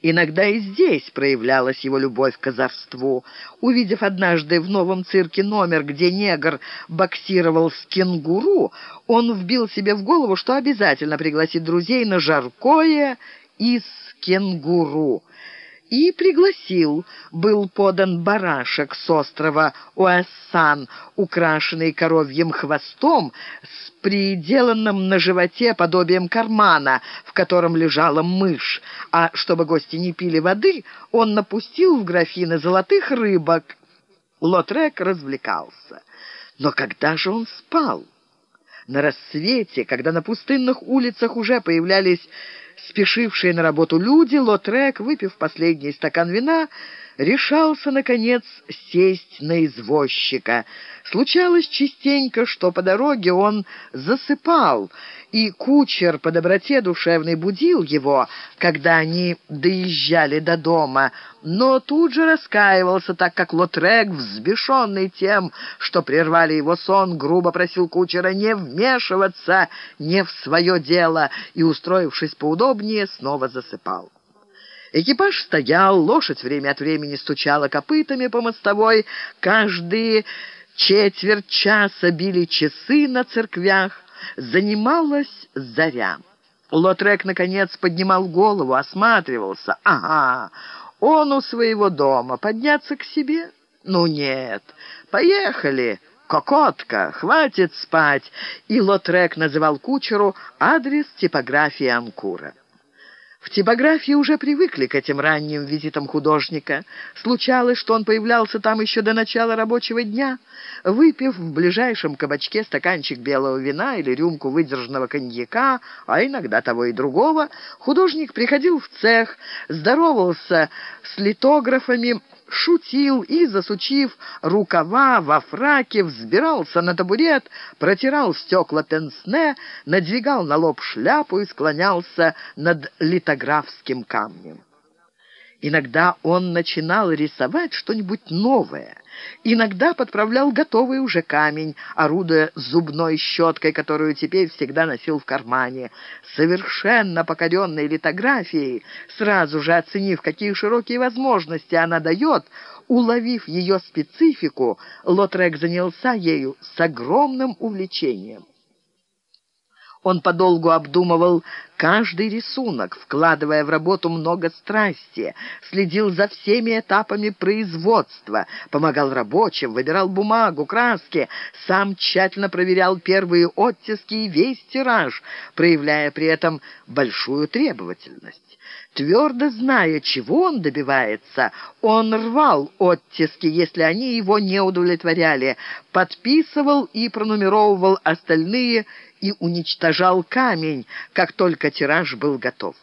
Иногда и здесь проявлялась его любовь к озорству. Увидев однажды в новом цирке номер, где негр боксировал с кенгуру, он вбил себе в голову, что обязательно пригласит друзей на жаркое из кенгуру и пригласил. Был подан барашек с острова Уэссан, украшенный коровьим хвостом, с приделанным на животе подобием кармана, в котором лежала мышь. А чтобы гости не пили воды, он напустил в графины золотых рыбок. Лотрек развлекался. Но когда же он спал? На рассвете, когда на пустынных улицах уже появлялись спешившие на работу люди, Лотрек, выпив последний стакан вина, решался, наконец, сесть на извозчика. Случалось частенько, что по дороге он засыпал, и кучер по доброте душевной будил его, когда они доезжали до дома, но тут же раскаивался, так как Лотрек, взбешенный тем, что прервали его сон, грубо просил кучера не вмешиваться не в свое дело и, устроившись поудобнее, снова засыпал. Экипаж стоял, лошадь время от времени стучала копытами по мостовой. Каждые четверть часа били часы на церквях. Занималась заря. Лотрек, наконец, поднимал голову, осматривался. Ага, он у своего дома. Подняться к себе? Ну нет. Поехали. «Кокотка, хватит спать!» И Лотрек называл кучеру адрес типографии Анкура. В типографии уже привыкли к этим ранним визитам художника. Случалось, что он появлялся там еще до начала рабочего дня. Выпив в ближайшем кабачке стаканчик белого вина или рюмку выдержанного коньяка, а иногда того и другого, художник приходил в цех, здоровался с литографами, шутил и, засучив рукава во фраке, взбирался на табурет, протирал стекла пенсне, надвигал на лоб шляпу и склонялся над литографским камнем. Иногда он начинал рисовать что-нибудь новое. Иногда подправлял готовый уже камень, орудуя зубной щеткой, которую теперь всегда носил в кармане. Совершенно покоренной литографией, сразу же оценив, какие широкие возможности она дает, уловив ее специфику, Лотрек занялся ею с огромным увлечением. Он подолгу обдумывал каждый рисунок, вкладывая в работу много страсти, следил за всеми этапами производства, помогал рабочим, выбирал бумагу, краски, сам тщательно проверял первые оттиски и весь тираж, проявляя при этом большую требовательность. Твердо зная, чего он добивается, он рвал оттиски, если они его не удовлетворяли, подписывал и пронумеровывал остальные и уничтожал камень, как только тираж был готов.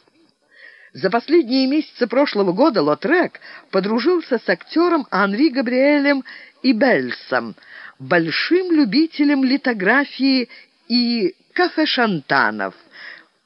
За последние месяцы прошлого года Лотрек подружился с актером Анри Габриэлем Ибельсом, большим любителем литографии и кафе-шантанов.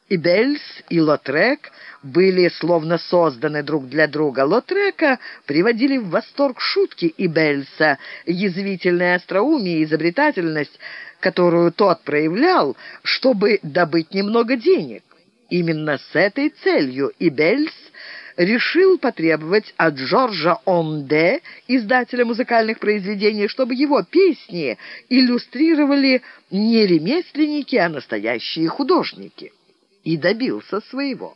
Ибельс и Лотрек были словно созданы друг для друга. Лотрека приводили в восторг шутки Ибельса, язвительная остроумие и изобретательность, которую тот проявлял, чтобы добыть немного денег. Именно с этой целью Ибельс решил потребовать от Джорджа Онде, издателя музыкальных произведений, чтобы его песни иллюстрировали не ремесленники, а настоящие художники. И добился своего.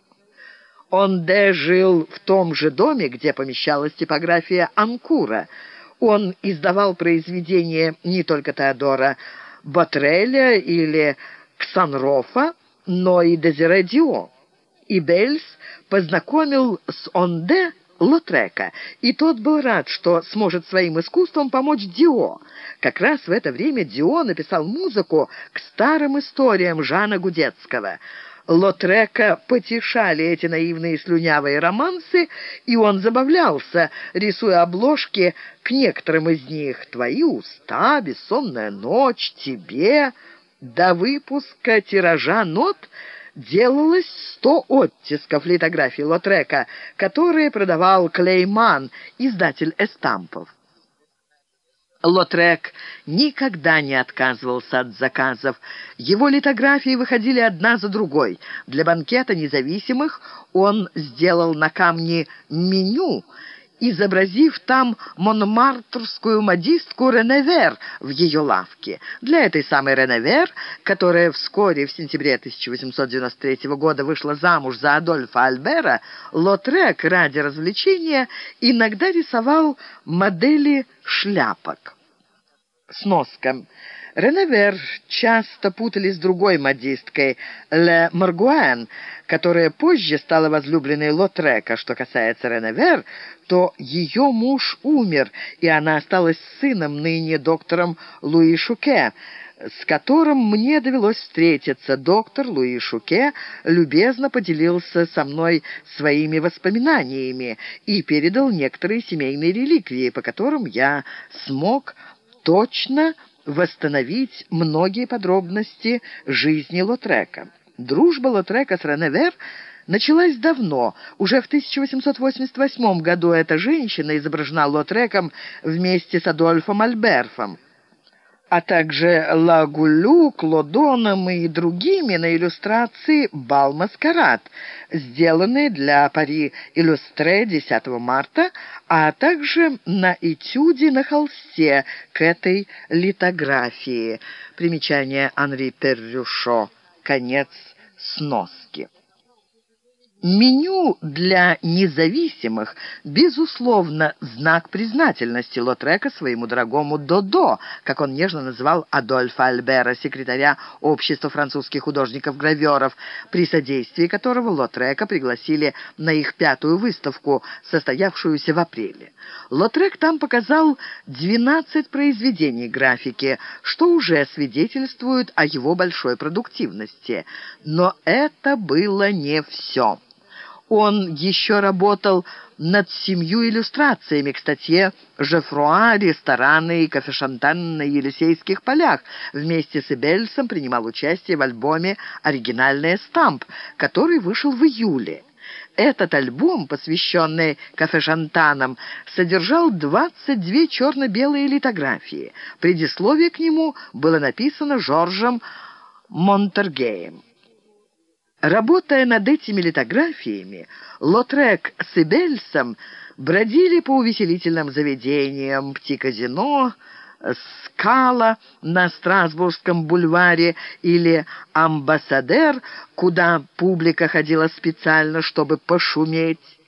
Онде жил в том же доме, где помещалась типография Анкура. Он издавал произведения не только Теодора Батреля или Ксанрофа, но и Дезире Дио. И Бельс познакомил с Онде Лотрека, и тот был рад, что сможет своим искусством помочь Дио. Как раз в это время Дио написал музыку к старым историям Жана Гудецкого. Лотрека потешали эти наивные слюнявые романсы, и он забавлялся, рисуя обложки к некоторым из них. «Твои уста», «Бессонная ночь», «Тебе». До выпуска тиража нот делалось сто оттисков литографии Лотрек никогда не отказывался от заказов. Его литографии выходили одна за другой. Для банкета независимых он сделал на камне меню, изобразив там монмартрскую модистку Реневер в ее лавке. Для этой самой Реневер, которая вскоре, в сентябре 1893 года, вышла замуж за Адольфа Альбера, Лотрек ради развлечения иногда рисовал модели шляпок. Сноска. Реневер часто путали с другой модисткой, Ле Маргуэн, которая позже стала возлюбленной Лотрека. Что касается Реневер, то ее муж умер, и она осталась сыном ныне доктором Луи Шуке, с которым мне довелось встретиться. Доктор Луи Шуке любезно поделился со мной своими воспоминаниями и передал некоторые семейные реликвии, по которым я смог точно восстановить многие подробности жизни Лотрека. Дружба Лотрека с Реневер началась давно. Уже в 1888 году эта женщина изображена Лотреком вместе с Адольфом Альберфом а также Лагулю, Клодоном и другими на иллюстрации «Бал-маскарад», сделанные для Пари Иллюстре 10 марта, а также на этюде на холсте к этой литографии. Примечание Анри Перрюшо. Конец сноски. Меню для независимых, безусловно, знак признательности Лотрека своему дорогому Додо, как он нежно называл Адольфа Альбера, секретаря Общества французских художников-граверов, при содействии которого Лотрека пригласили на их пятую выставку, состоявшуюся в апреле. Лотрек там показал 12 произведений графики, что уже свидетельствует о его большой продуктивности. Но это было не все он еще работал над семью иллюстрациями к статье «Жефруа. Рестораны и кафешантан на Елисейских полях». Вместе с Эбельсом принимал участие в альбоме «Оригинальная стамп», который вышел в июле. Этот альбом, посвященный кафешантанам, содержал 22 черно-белые литографии. Предисловие к нему было написано Жоржем Монтергеем. Работая над этими литографиями, Лотрек с Эбельсом бродили по увеселительным заведениям Пти-казино, Скала на Страсбургском бульваре или Амбассадер, куда публика ходила специально, чтобы пошуметь.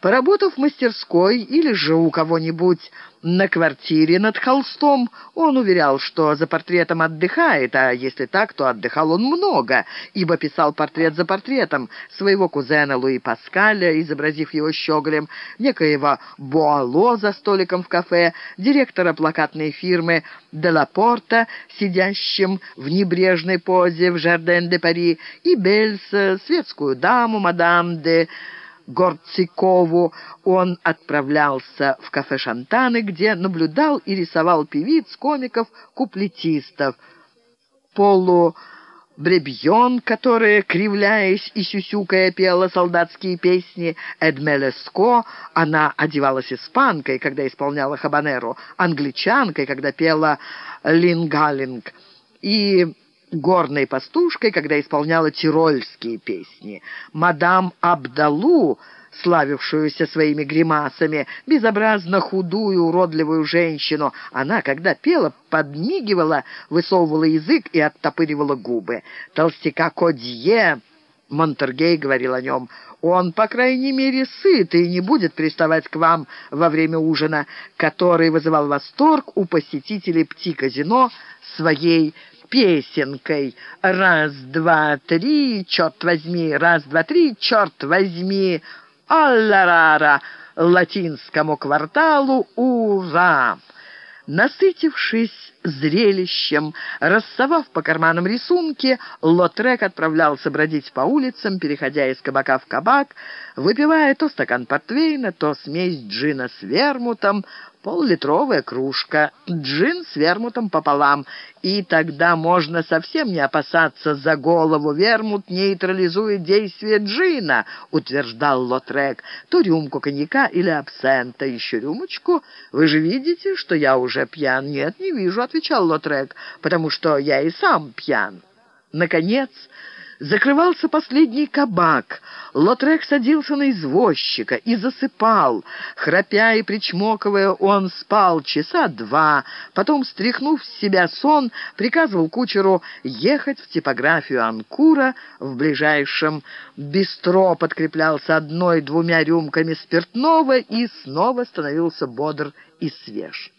Поработав в мастерской или же у кого-нибудь на квартире над холстом, он уверял, что за портретом отдыхает, а если так, то отдыхал он много, ибо писал портрет за портретом своего кузена Луи Паскаля, изобразив его щеголем, некоего Буало за столиком в кафе, директора плакатной фирмы Делапорта, сидящим в небрежной позе в Жарден-де-Пари, и Бельса, светскую даму, мадам де... Горцикову, он отправлялся в кафе «Шантаны», где наблюдал и рисовал певиц, комиков, куплетистов. Полу Бребьон, которая, кривляясь и сюсюкая, пела солдатские песни, Эдмелеско, она одевалась испанкой, когда исполняла хабанеру, англичанкой, когда пела лингалинг, и горной пастушкой, когда исполняла тирольские песни. Мадам Абдалу, славившуюся своими гримасами, безобразно худую, уродливую женщину, она, когда пела, подмигивала, высовывала язык и оттопыривала губы. Толстяка Кодье... Монтергей говорил о нем. «Он, по крайней мере, сыт и не будет приставать к вам во время ужина, который вызывал восторг у посетителей Пти-казино своей песенкой «Раз, два, три, черт возьми, раз, два, три, черт возьми, алларара, латинскому кварталу ура!» Насытившись зрелищем, рассовав по карманам рисунки, Лотрек отправлялся бродить по улицам, переходя из кабака в кабак, выпивая то стакан портвейна, то смесь джина с вермутом, Поллитровая кружка, джин с вермутом пополам, и тогда можно совсем не опасаться за голову. Вермут нейтрализует действие джина, утверждал Лотрек. То рюмку коньяка или абсента, еще рюмочку. Вы же видите, что я уже пьян? Нет, не вижу, отвечал Лотрек, потому что я и сам пьян. Наконец... Закрывался последний кабак. Лотрек садился на извозчика и засыпал. Храпя и причмокивая, он спал часа два. Потом, стряхнув с себя сон, приказывал кучеру ехать в типографию Анкура в ближайшем бистро, подкреплялся одной-двумя рюмками спиртного и снова становился бодр и свеж.